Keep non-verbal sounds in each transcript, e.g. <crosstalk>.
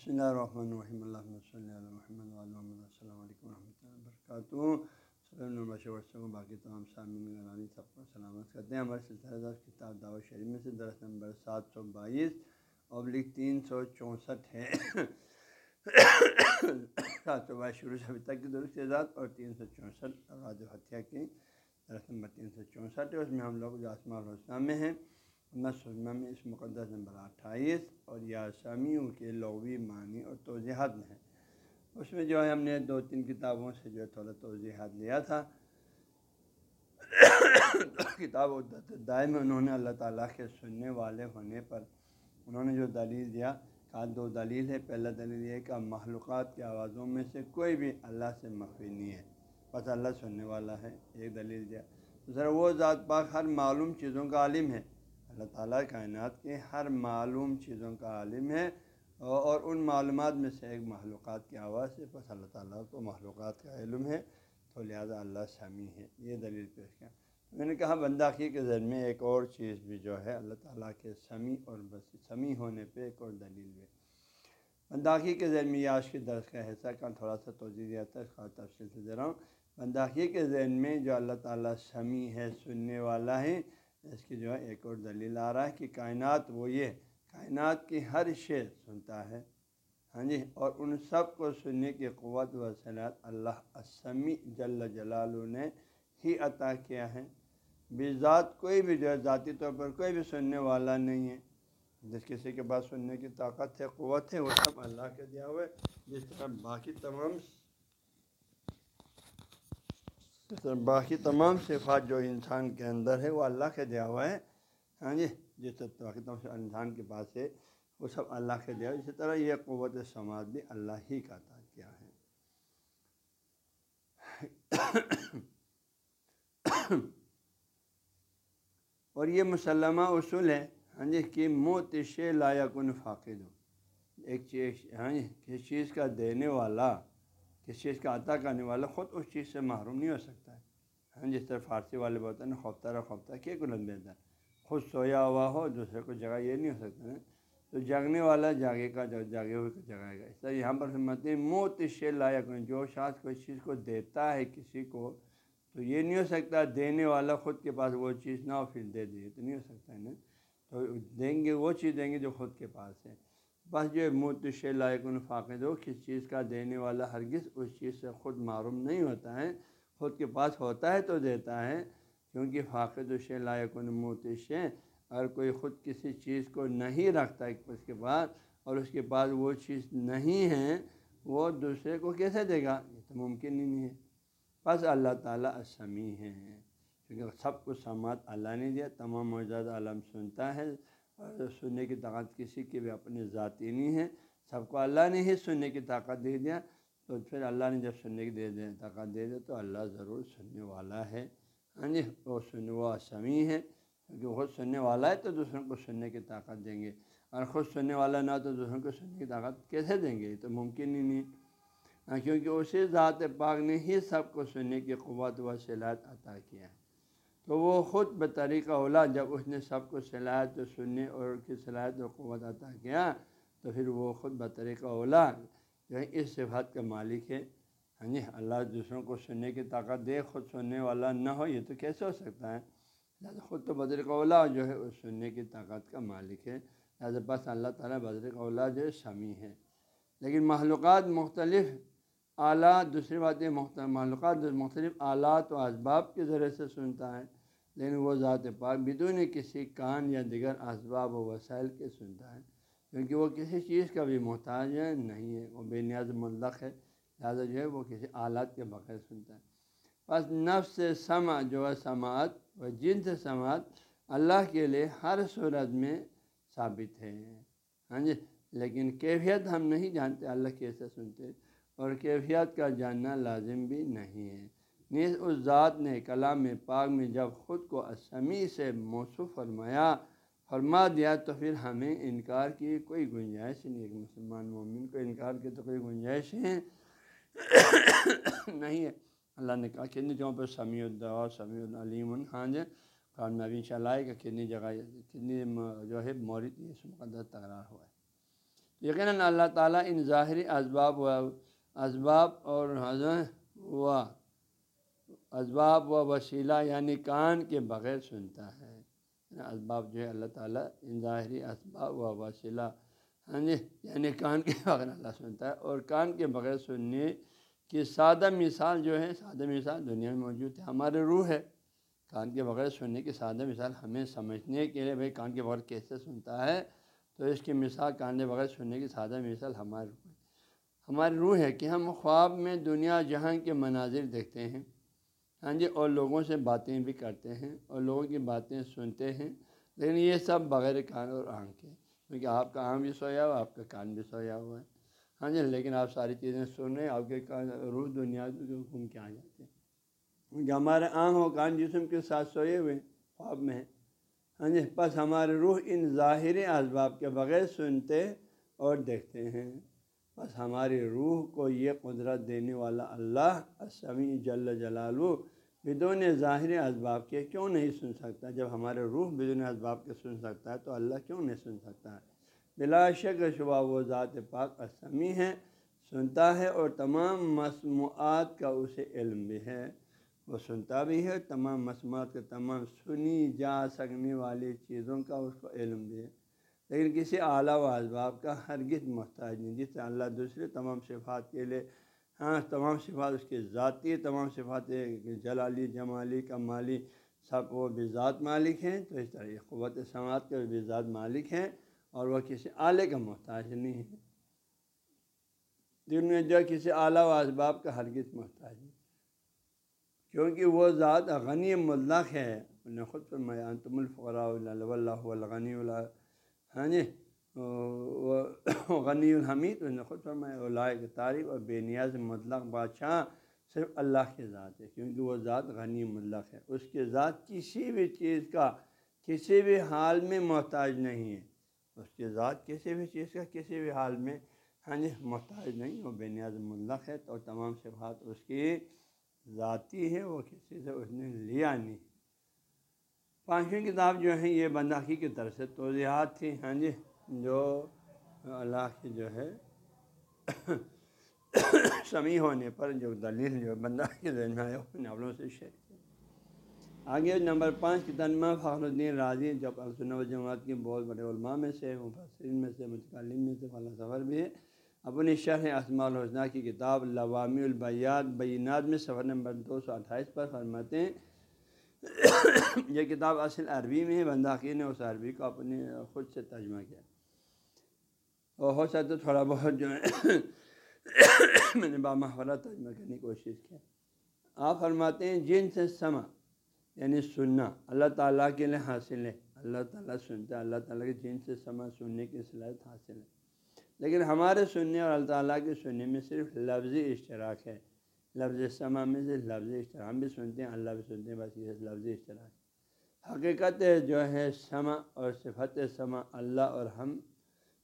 بسم اللہ الرحمن الرحیم اللہ صلی اللہ محمد محمد السلام علیکم ورحمۃ اللہ وبرکاتہ باقی تمام سامعین سب کو سلامت کرتے ہیں ہمارے سلسلہ کتاب دعوت شریف میں سے درس نمبر سات سو بائیس ابلک تین سو چونسٹھ ہے سات سو بائیس شروع سے ابھی تک کی درست اعزاز اور تین سو چونسٹھ راج حتیہ کی درس نمبر تین سو چونسٹھ ہے اس میں ہم لوگ جو آسمان الحسنہ میں ہیں سلمہ میں اس مقدس نمبر اٹھائیس اور یا سامیوں کے لغوی معنی اور توضیحات میں ہے اس میں جو ہے ہم نے دو تین کتابوں سے جو ہے تھوڑا توضیحات لیا تھا۔ کتاب دائم انہوں نے اللہ تعالیٰ کے سننے والے ہونے پر انہوں نے جو دلیل دیا، کہا دو دلیل ہے۔ پہلا دلیل یہ کہ معلومات کی آوازوں میں سے کوئی بھی اللہ سے مخفی نہیں ہے، بس اللہ سننے والا ہے۔ ایک دلیل دیا۔ دوسرا وہ ذات پاک ہر معلوم چیزوں کا عالم ہے۔ اللہ تعالیٰ کائنات کے ہر معلوم چیزوں کا عالم ہے اور ان معلومات میں سے ایک معلومات کی آواز ہے بس اللہ تعالیٰ کو معلومات کا علم ہے، تو لہٰذا اللہ سمی ہے، یہ دلیل پیش کیا میں نے کہا بنداخی کے ذریعے میں ایک اور چیز بھی جو ہے، اللہ تعالیٰ کے سمیع اور بس سمیع ہونے پہ ایک اور دلیل بھی۔ بنداخی کے ذہن میں آج کے درس کا حصہ کا تھوڑا سا توجہ دیا تھا، اس کا تفصیل سے دے رہا ہوں۔ بنداخی کے ذہن میں جو اللہ تعالیٰ سمیع ہے، سننے والا ہے اس کی جو ہے ایک اور دلیل آ رہا ہے کہ کائنات وہ یہ کائنات کی ہر شے سنتا ہے۔ ہاں جی اور ان سب کو سننے کی قوت و صلاحت اللہ اسمی جل جلال نے ہی عطا کیا ہے۔ بھی ذات کوئی بھی جو ہے، ذاتی طور پر کوئی بھی سننے والا نہیں ہے۔ جس کسی کے پاس سننے کی طاقت ہے، قوت ہے، وہ سب اللہ کے دیا ہوا ہے جس طرح باقی تمام باقی تمام صفات جو انسان کے اندر ہے وہ اللہ کے دیا ہوا ہے۔ ہاں جی؟ جس باقی تمام انسان کے پاس ہے، وہ سب اللہ کے دیا۔ اسی طرح یہ قوت سماعت بھی اللہ ہی کا عطا کیا ہے۔ اور یہ مسلمہ اصول ہے ہاں جی کہ موتش لایا کن فاقد ہو۔ ایک چیز ہاں جی کسی چیز کا دینے والا کسی چیز کا عطا کرنے والا خود اس چیز سے محروم نہیں ہو سکتا ہے۔ ہاں جس طرح فارسی والے بولتے ہیں نا خوفتہ رہ خوفتہ کیا کلند بہتر خود سویا ہوا ہو، دوسرے کو جگہ یہ نہیں ہو سکتا ہے تو جاگنے والا جاگے کا جو جاگے ہوئے کو جگائے گا۔ اس طرح یہاں پر سمجھتے ہیں، موت شے لایا کن جو شاخ کوئی چیز کو دیتا ہے کسی کو، تو یہ نہیں ہو سکتا دینے والا خود کے پاس وہ چیز نہ ہو، پھر دے دے تو نہیں ہو سکتا ہے نا۔ تو دیں گے، وہ چیز دیں گے جو خود کے پاس ہے۔ بس جو موت لائق فاقد ہو، کس چیز کا دینے والا ہرگز اس چیز سے خود معروم نہیں ہوتا ہے۔ خود کے پاس ہوتا ہے تو دیتا ہے، کیونکہ فاقد و لائق موتش اگر کوئی خود کسی چیز کو نہیں رکھتا اس کے پاس اور اس کے پاس وہ چیز نہیں ہے، وہ دوسرے کو کیسے دے گا؟ یہ تو ممکن ہی نہیں ہے۔ بس اللہ تعالیٰ اسمی ہے، کیونکہ سب کو سماعت اللہ نے دیا، تمام موجود عالم سنتا ہے۔ اور سننے کی طاقت کسی کی بھی اپنی ذاتی نہیں ہے۔ سب کو اللہ نے ہی سننے کی طاقت دے دیا۔ تو پھر اللہ نے جب سننے کی دے دیں طاقت دے دیا تو اللہ ضرور سننے والا ہے۔ ہاں جی وہ سن وہ اسمی ہے۔ کیونکہ خود سننے والا ہے تو دوسروں کو سننے کی طاقت دیں گے۔ اور خود سننے والا نہ تو دوسروں کو سننے کی طاقت کیسے دیں گے؟ یہ تو ممکن ہی نہیں۔ ہاں، کیونکہ اسی ذات پاک نے ہی سب کو سننے کی قوت و صلاحیت عطا کیا ہے۔ تو وہ خود بطریقہ اولا جب اس نے سب کو صلاحیت و سننے اور کی صلاحیت و قوت عطا کیا، تو پھر وہ خود بطریقہ اولا جو ہے اس صفات کا مالک ہے ہاں جی اللہ دوسروں کو سننے کی طاقت دے، خود سننے والا نہ ہو، یہ تو کیسے ہو سکتا ہے؟ لہٰذا خود تو بدرک اولا جو ہے اس سننے کی طاقت کا مالک ہے۔ لہٰذا بس اللہ تعالیٰ بدرک اولا جو ہے شمی ہے۔ لیکن معلومات مختلف اعلیٰ دوسری بات یہ مختلف معلومات مختلف آلات و اسباب کے ذریعے سے سنتا ہے۔ لیکن وہ ذات پاک بدون کسی کان یا دیگر اسباب و وسائل کے سنتا ہے، کیونکہ وہ کسی چیز کا بھی محتاج ہے، نہیں ہے۔ وہ بے نیاز ملق ہے، لہٰذا جو ہے وہ کسی آلات کے بغیر سنتا ہے۔ بس نفس سما جو ہے، سماعت و جنس سماعت اللہ کے لیے ہر صورت میں ثابت ہے۔ ہاں جی؟ لیکن کیفیت ہم نہیں جانتے، اللہ کیسے سنتے؟ اور کیفیت کا جاننا لازم بھی نہیں ہے۔ نیز اس ذات نے کلام پاک میں جب خود کو اسمی سے موصوف فرمایا، فرما دیا تو پھر ہمیں انکار کی کوئی گنجائش نہیں۔ ایک مسلمان مومن کو انکار کی تو کوئی گنجائش ہے نہیں ہے۔ اللہ نے کہا کتنی جگہوں پہ سمیع الدعا، سمیع العلیم ہاں جی۔ قرآن میں ابھی ان شاء اللہ کہ کتنی جگہ، کتنی جو ہے مورد یہ مقدس تکرار ہوا ہے۔ یقیناً اللہ تعالیٰ ان ظاہری اسباب و اسباب اور و اسباب و وسیلہ یعنی کان کے بغیر سنتا ہے۔ یعنی اسباب جو ہے اللہ تعالیٰ ان ظاہری اسباب و وسیلہ ہاں جی یعنی کان کے <laughs> بغیر اللہ سنتا ہے۔ اور کان کے بغیر سننے کی سادہ مثال جو ہے، سادہ مثال دنیا میں موجود ہے ہمارے روح ہے۔ کان کے بغیر سننے کی سادہ مثال ہمیں سمجھنے کے لیے بھائی کان کے بغیر کیسے سنتا ہے؟ تو اس کی مثال کان کے بغیر سننے کی سادہ مثال ہمارے روح ہماری روح ہے کہ ہم خواب میں دنیا جہاں کے مناظر دیکھتے ہیں۔ ہاں جی اور لوگوں سے باتیں بھی کرتے ہیں، اور لوگوں کی باتیں سنتے ہیں، لیکن یہ سب بغیر کان اور آنکھ کے، کیونکہ آپ کا آنکھ بھی سویا ہوا، آپ کا کان بھی سویا ہوا ہے۔ ہاں جی لیکن آپ ساری چیزیں سن رہے ہیں، آپ کے کان، روح دنیا گھوم کے آ جاتے ہیں۔ کیونکہ ہمارے آنکھ و کان جسم کے ساتھ سوئے ہوئے خواب میں ہیں۔ ہاں جی بس ہمارے روح ان ظاہری اسباب کے بغیر سنتے اور دیکھتے ہیں۔ بس ہماری روح کو یہ قدرت دینے والا اللہ اسمی جل جلالو بدون ظاہر اسباب کے کیوں نہیں سن سکتا؟ جب ہمارے روح بدون اسباب کے سن سکتا ہے تو اللہ کیوں نہیں سن سکتا ہے؟ بلا شک شبہ و ذات پاک اسمی ہے، سنتا ہے اور تمام مصنوعات کا اسے علم بھی ہے۔ وہ سنتا بھی ہے، تمام مصنوعات کا تمام سنی جا سکنے والی چیزوں کا اس کو علم بھی ہے۔ لیکن کسی اعلیٰ و اسباب کا ہرگز محتاج نہیں۔ جس سے اللہ دوسرے تمام صفات کے لیے ہاں تمام صفات اس کے ذاتی تمام صفات جلالی، جمالی، کمالی، سب وہ بھی ذات مالک ہیں۔ تو اس طرح قوت سماعت کے بھی ذات مالک ہیں اور وہ کسی اعلیٰ کا محتاج نہیں ہے۔ دن میں جو کسی اعلیٰ و اسباب کا ہرگز محتاج نہیں۔ کیونکہ وہ ذات غنی ملق ہے۔ انہیں خود فرمایا تم الفقراء اللہ غنی اللہ ہاں جی غنی الحمید انہیں خود فرمایا اللہ تعریف اور بے نیاز مطلق بادشاہ صرف اللہ کے ذات ہے، کیونکہ وہ ذات غنی مطلق ہے۔ اس کے ذات کسی بھی چیز کا کسی بھی حال میں محتاج نہیں ہے۔ اس کے ذات کسی بھی چیز کا کسی بھی حال میں ہاں جی محتاج نہیں، وہ بے نیاز مطلق ہے۔ تو تمام صفات اس کی ذاتی ہے وہ کسی سے اس نے لیا نہیں۔ پانچویں کتاب جو ہے یہ بنداخی کی طرف سے توضیحات تھی ہاں جی جو اللہ کی جو ہے سمیع ہونے پر جو دلیل جو بندہ کے ذہن میں آیا ناولوں سے شیئر کیا آگے نمبر پانچ کی کتنمہ فخر الدین راضی، جو و جماعت کے بہت بڑے علماء میں سے، مفسرین میں سے، متکلم میں سے فلاں سفر بھی ہے اپنی شرح اسماع الحسنہ کی کتاب لوامی البیات بینات میں سفر نمبر دو سو اٹھائیس پر فرماتے ہیں <coughs> یہ کتاب اصل عربی میں ہے بنداخی نے اس عربی کو اپنے خود سے ترجمہ کیا۔ اور ہو سکتا تھوڑا بہت جو ہے، <coughs> میں نے بامحورہ ترجمہ کرنے کی کوشش کیا آپ فرماتے ہیں جن سے سما یعنی سننا، اللہ تعالیٰ کے لیے حاصل ہے۔ اللہ تعالیٰ سنتا ہے، اللہ تعالیٰ کے جن سے سما سننے کی صلاحیت حاصل ہے۔ لیکن ہمارے سننے اور اللہ تعالیٰ کے سننے میں صرف لفظی اشتراک ہے۔ لفظ سما میں سے لفظ اشتراک ہم بھی سنتے ہیں، اللہ بھی سنتے ہیں، بس یہ لفظ اشتراک حقیقت جو ہے سما اور صفت سما اللہ اور ہم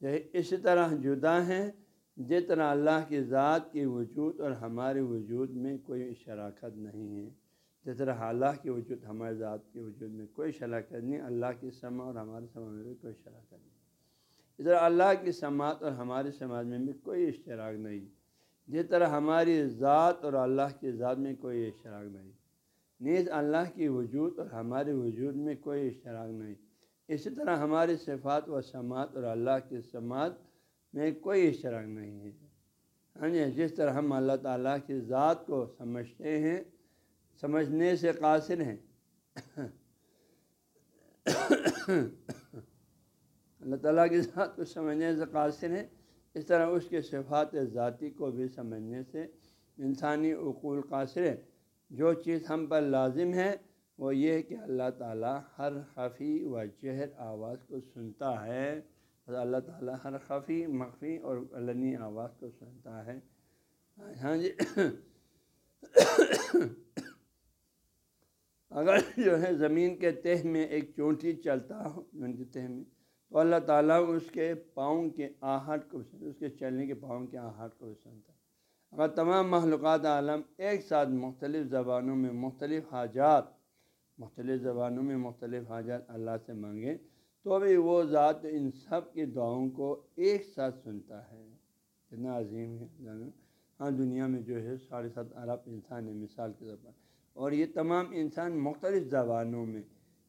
جو ہے اسی طرح جدا ہیں جس طرح اللہ کی ذات کے وجود اور ہمارے وجود میں کوئی شراکت نہیں ہے۔ جس طرح اللہ کے وجود، ہمارے ذات کے وجود میں کوئی شراکت نہیں، اللہ کی سما اور ہمارے سما میں بھی کوئی شراکت نہیں۔ اس طرح اللہ کی سماعت اور ہمارے سماج میں بھی کوئی اشتراک نہیں۔ جس طرح ہماری ذات اور اللہ کی ذات میں کوئی اشتراک نہیں، نیز اللہ کی وجود اور ہمارے وجود میں کوئی اشتراک نہیں۔ اسی طرح ہماری صفات و سماعت اور اللہ کی سماعت میں کوئی اشتراک نہیں ہے۔ ہاں جی جس طرح ہم اللہ تعالیٰ کی ذات کو سمجھتے ہیں، سمجھنے سے قاصر ہیں۔ <coughs> اللہ تعالیٰ کی ذات کو سمجھنے سے قاصر ہے اس طرح اس کے صفات ذاتی کو بھی سمجھنے سے انسانی اقول قاصر ہے۔ جو چیز ہم پر لازم ہے، وہ یہ ہے کہ اللہ تعالیٰ ہر خفی و جہر آواز کو سنتا ہے۔ اللہ تعالیٰ ہر خفی، مخفی اور علنی آواز کو سنتا ہے۔ ہاں جی۔ اگر جو ہے زمین کے تہ میں ایک چونٹی چلتا ہو زمین کے تہ میں تو اللہ تعالیٰ اس کے پاؤں کے آہٹ کو اس کے چلنے کے پاؤں کے آہٹ کو سنتا ہے۔ اگر تمام معلومات عالم ایک ساتھ مختلف زبانوں میں مختلف حاجات مختلف زبانوں میں مختلف حاجات اللہ سے مانگیں تو بھی وہ ذات ان سب کی دعاؤں کو ایک ساتھ سنتا ہے۔ اتنا عظیم ہے۔ ہاں دنیا میں جو ہے، ساڑھے سات ارب انسان ہے مثال کے طور پر۔ اور یہ تمام انسان مختلف زبانوں میں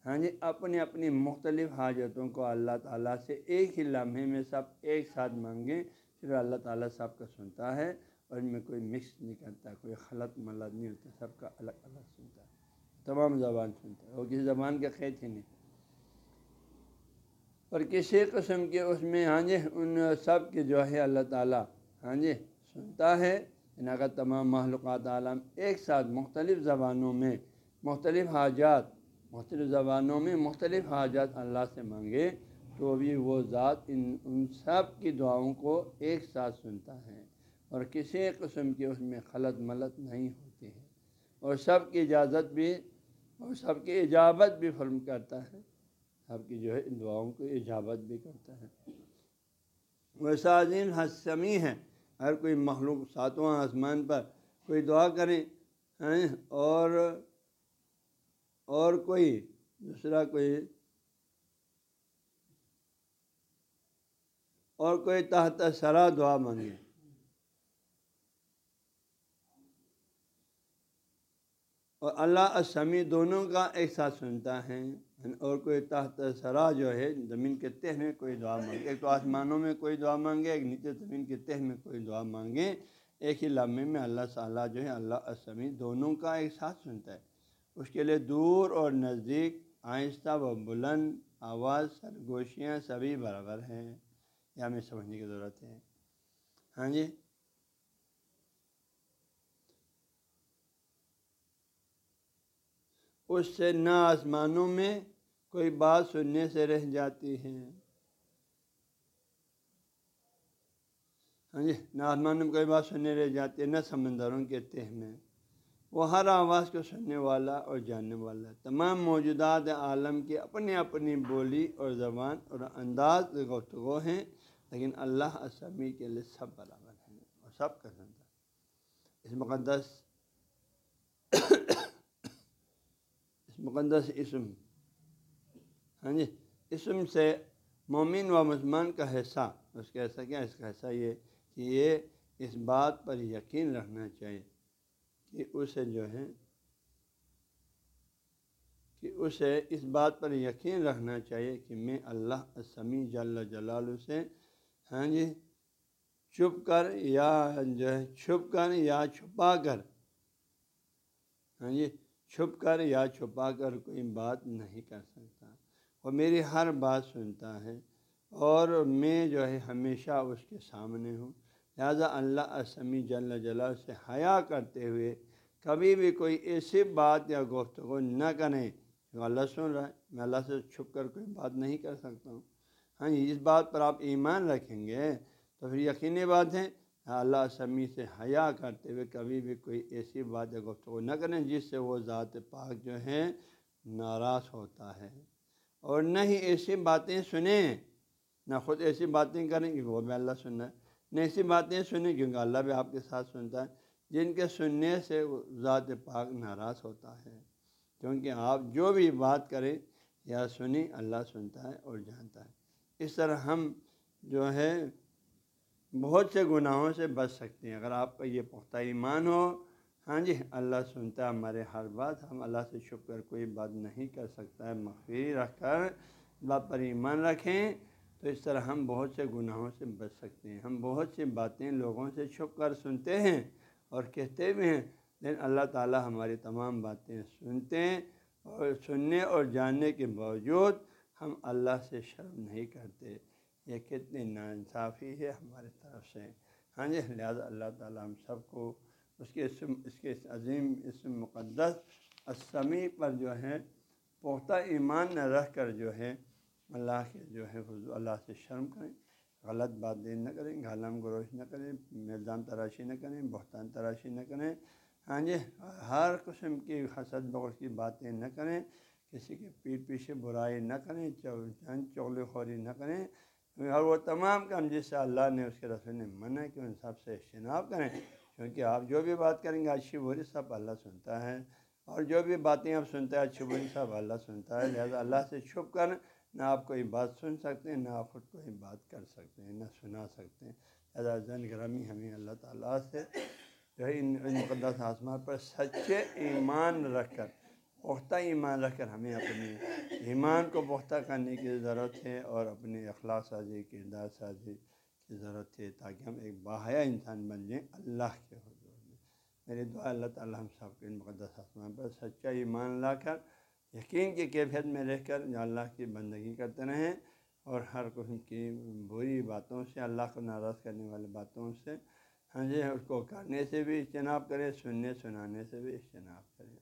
ہاں جی اپنی اپنی مختلف حاجتوں کو اللہ تعالیٰ سے ایک ہی لمحے میں سب ایک ساتھ مانگیں، پھر اللہ تعالیٰ سب کا سنتا ہے اور ان میں کوئی مکس نہیں کرتا، کوئی خلط ملط نہیں ہوتا، سب کا الگ الگ سنتا ہے۔ تمام زبان سنتا ہے اور کسی زبان کا قید ہی نہیں۔ اور کسی قسم کے اس میں ہاں جی ان سب کے جو ہے اللہ تعالیٰ ہاں جی سنتا ہے۔ ان کا تمام معلومات عالم ایک ساتھ مختلف زبانوں میں مختلف حاجات مختلف زبانوں میں مختلف حاجات اللہ سے مانگے تو بھی وہ ذات ان ان سب کی دعاؤں کو ایک ساتھ سنتا ہے اور کسی قسم کی اس میں خلط ملط نہیں ہوتی ہے اور سب کی اجازت بھی، اور سب کی اجابت بھی فرم کرتا ہے۔ سب کی جو ہے ان دعاؤں کو اجابت بھی کرتا ہے۔ ویسا عظیم حسمی ہے۔ ہر کوئی مخلوق ساتواں آسمان پر کوئی دعا کریں اور اور کوئی دوسرا کوئی اور کوئی تحت سرا دعا مانگے۔ اور اللہ اسمی دونوں کا ایک ساتھ سنتا ہے۔ اور کوئی تحت سرا جو ہے، زمین کے تہ میں کوئی دعا مانگے۔ ایک تو آسمانوں میں کوئی دعا مانگے، ایک نیچے زمین کے تہ میں کوئی دعا مانگے۔ ایک ہی لمحے میں اللہ تعالیٰ جو ہے، اللہ اسمی دونوں کا ایک ساتھ سنتا ہے۔ اس کے لیے دور اور نزدیک آہستہ و بلند آواز، سرگوشیاں سبھی برابر ہیں۔ یہ ہمیں سمجھنے کی ضرورت ہے۔ ہاں جی؟ اس سے نہ آسمانوں میں کوئی بات سننے سے رہ جاتی ہے۔ ہاں جی؟ نہ آسمانوں میں کوئی بات سننے رہ جاتی ہے، نہ سمندروں کے تہ میں۔ وہ ہر آواز کو سننے والا اور جاننے والا تمام موجودات عالم کی اپنی اپنی بولی اور زبان اور انداز گفتگو ہیں، لیکن اللہ اسمی کے لیے سب برابر ہیں اور سب کا سنتا اس مقدس اس مقدس اسم ہاں جی اسم سے مومن و مسلمان کا حصہ، اس کا حصہ کیا اس کا حصہ یہ کہ یہ اس بات پر یقین رکھنا چاہیے۔ کہ اسے جو ہے کہ اسے اس بات پر یقین رکھنا چاہیے کہ میں اللہ اسمی جل جلال سے ہاں جی چھپ کر یا جو ہے، چھپ کر یا چھپا کر ہاں جی چھپ کر یا چھپا کر کوئی بات نہیں کر سکتا۔ وہ میری ہر بات سنتا ہے اور میں جو ہے ہمیشہ اس کے سامنے ہوں۔ لہٰذا اللہ اسمی جل جلال سے حیا کرتے ہوئے کبھی بھی کوئی ایسی بات یا گفتگو نہ کریں۔ جو اللہ سن رہا ہے، میں اللہ سے چھپ کر کوئی بات نہیں کر سکتا ہوں۔ ہاں جی، اس بات پر آپ ایمان رکھیں گے تو پھر یقینی بات ہے، اللہ سمی سے حیا کرتے ہوئے کبھی بھی کوئی ایسی بات یا گفتگو نہ کریں جس سے وہ ذات پاک جو ہے ناراض ہوتا ہے۔ اور نہ ہی ایسی باتیں سنیں، نہ خود ایسی باتیں کریں کہ وہ بھی اللہ سننا ہے۔ ایسی باتیں سنیں، کیونکہ اللہ بھی آپ کے ساتھ سنتا ہے۔ جن کے سننے سے ذات پاک ناراض ہوتا ہے۔ کیونکہ آپ جو بھی بات کریں، یا سنیں، اللہ سنتا ہے اور جانتا ہے۔ اس طرح ہم جو ہے، بہت سے گناہوں سے بچ سکتے ہیں۔ اگر آپ کا یہ پختہ ایمان ہو ہاں جی اللہ سنتا ہے، ہمارے ہر بات، ہم اللہ سے چھپ کر کوئی بات نہیں کر سکتا ہے۔ مخفی رکھ کر بات پر ایمان رکھیں۔ تو اس طرح ہم بہت سے گناہوں سے بچ سکتے ہیں۔ ہم بہت سی باتیں لوگوں سے چھپ کر سنتے ہیں اور کہتے بھی ہیں۔ لیکن اللہ تعالیٰ ہماری تمام باتیں سنتے ہیں اور سننے اور جاننے کے باوجود ہم اللہ سے شرم نہیں کرتے۔ یہ کتنی ناانصافی ہے ہمارے طرف سے۔ ہاں جی لہٰذا اللہ تعالیٰ ہم سب کو اس کے اسم، اس کے عظیم اسم مقدس اسمی پر جو ہے، پختہ ایمان نہ رکھ کر جو ہے اللہ کے جو ہے حضور اللہ سے شرم کریں، غلط بات دین نہ کریں گالم گروش نہ کریں میزان تراشی نہ کریں، بہتان تراشی نہ کریں۔ ہاں جی ہر قسم کی حسد بغل کی باتیں نہ کریں۔ کسی کے پیٹ پیچھے برائی نہ کریں چغل خوری نہ کریں۔ اور وہ تمام کام جس سے اللہ نے اس کے رسول نے منع کہ ان سب سے اجتناب کریں۔ کیونکہ آپ جو بھی بات کریں گے، اچھی بری سب اللہ سنتا ہے۔ اور جو بھی باتیں آپ سنتے ہیں، اچھی بری سب اللہ سنتا ہے۔ لہٰذا اللہ سے چھپ کر نہ آپ کوئی بات سن سکتے ہیں، نہ آپ خود کوئی بات کر سکتے ہیں، نہ سنا سکتے ہیں۔ لہٰذا زن گرامی ہمیں اللہ تعالیٰ سے جو ہے ان مقدس آسمان پر سچے ایمان رکھ کر، پختہ ایمان رکھ کر ہمیں اپنے ایمان کو پختہ کرنے کی ضرورت ہے اور اپنے اخلاق سازی، کردار سازی کی ضرورت ہے تاکہ ہم ایک باحیا انسان بن جائیں اللہ کے حضور میں۔ میری دعا اللہ تعالیٰ ہم سب کے مقدس آسمان پر سچا ایمان لا کر یقین کی کیفیت میں رہ کر جو اللہ کی بندگی کرتے رہیں اور ہر قسم کی بری باتوں سے، اللہ کو ناراض کرنے والی باتوں سے ہاں جی اس کو کرنے سے بھی اجتناب کرے، سننے، سنانے سے بھی اجتناب کرے۔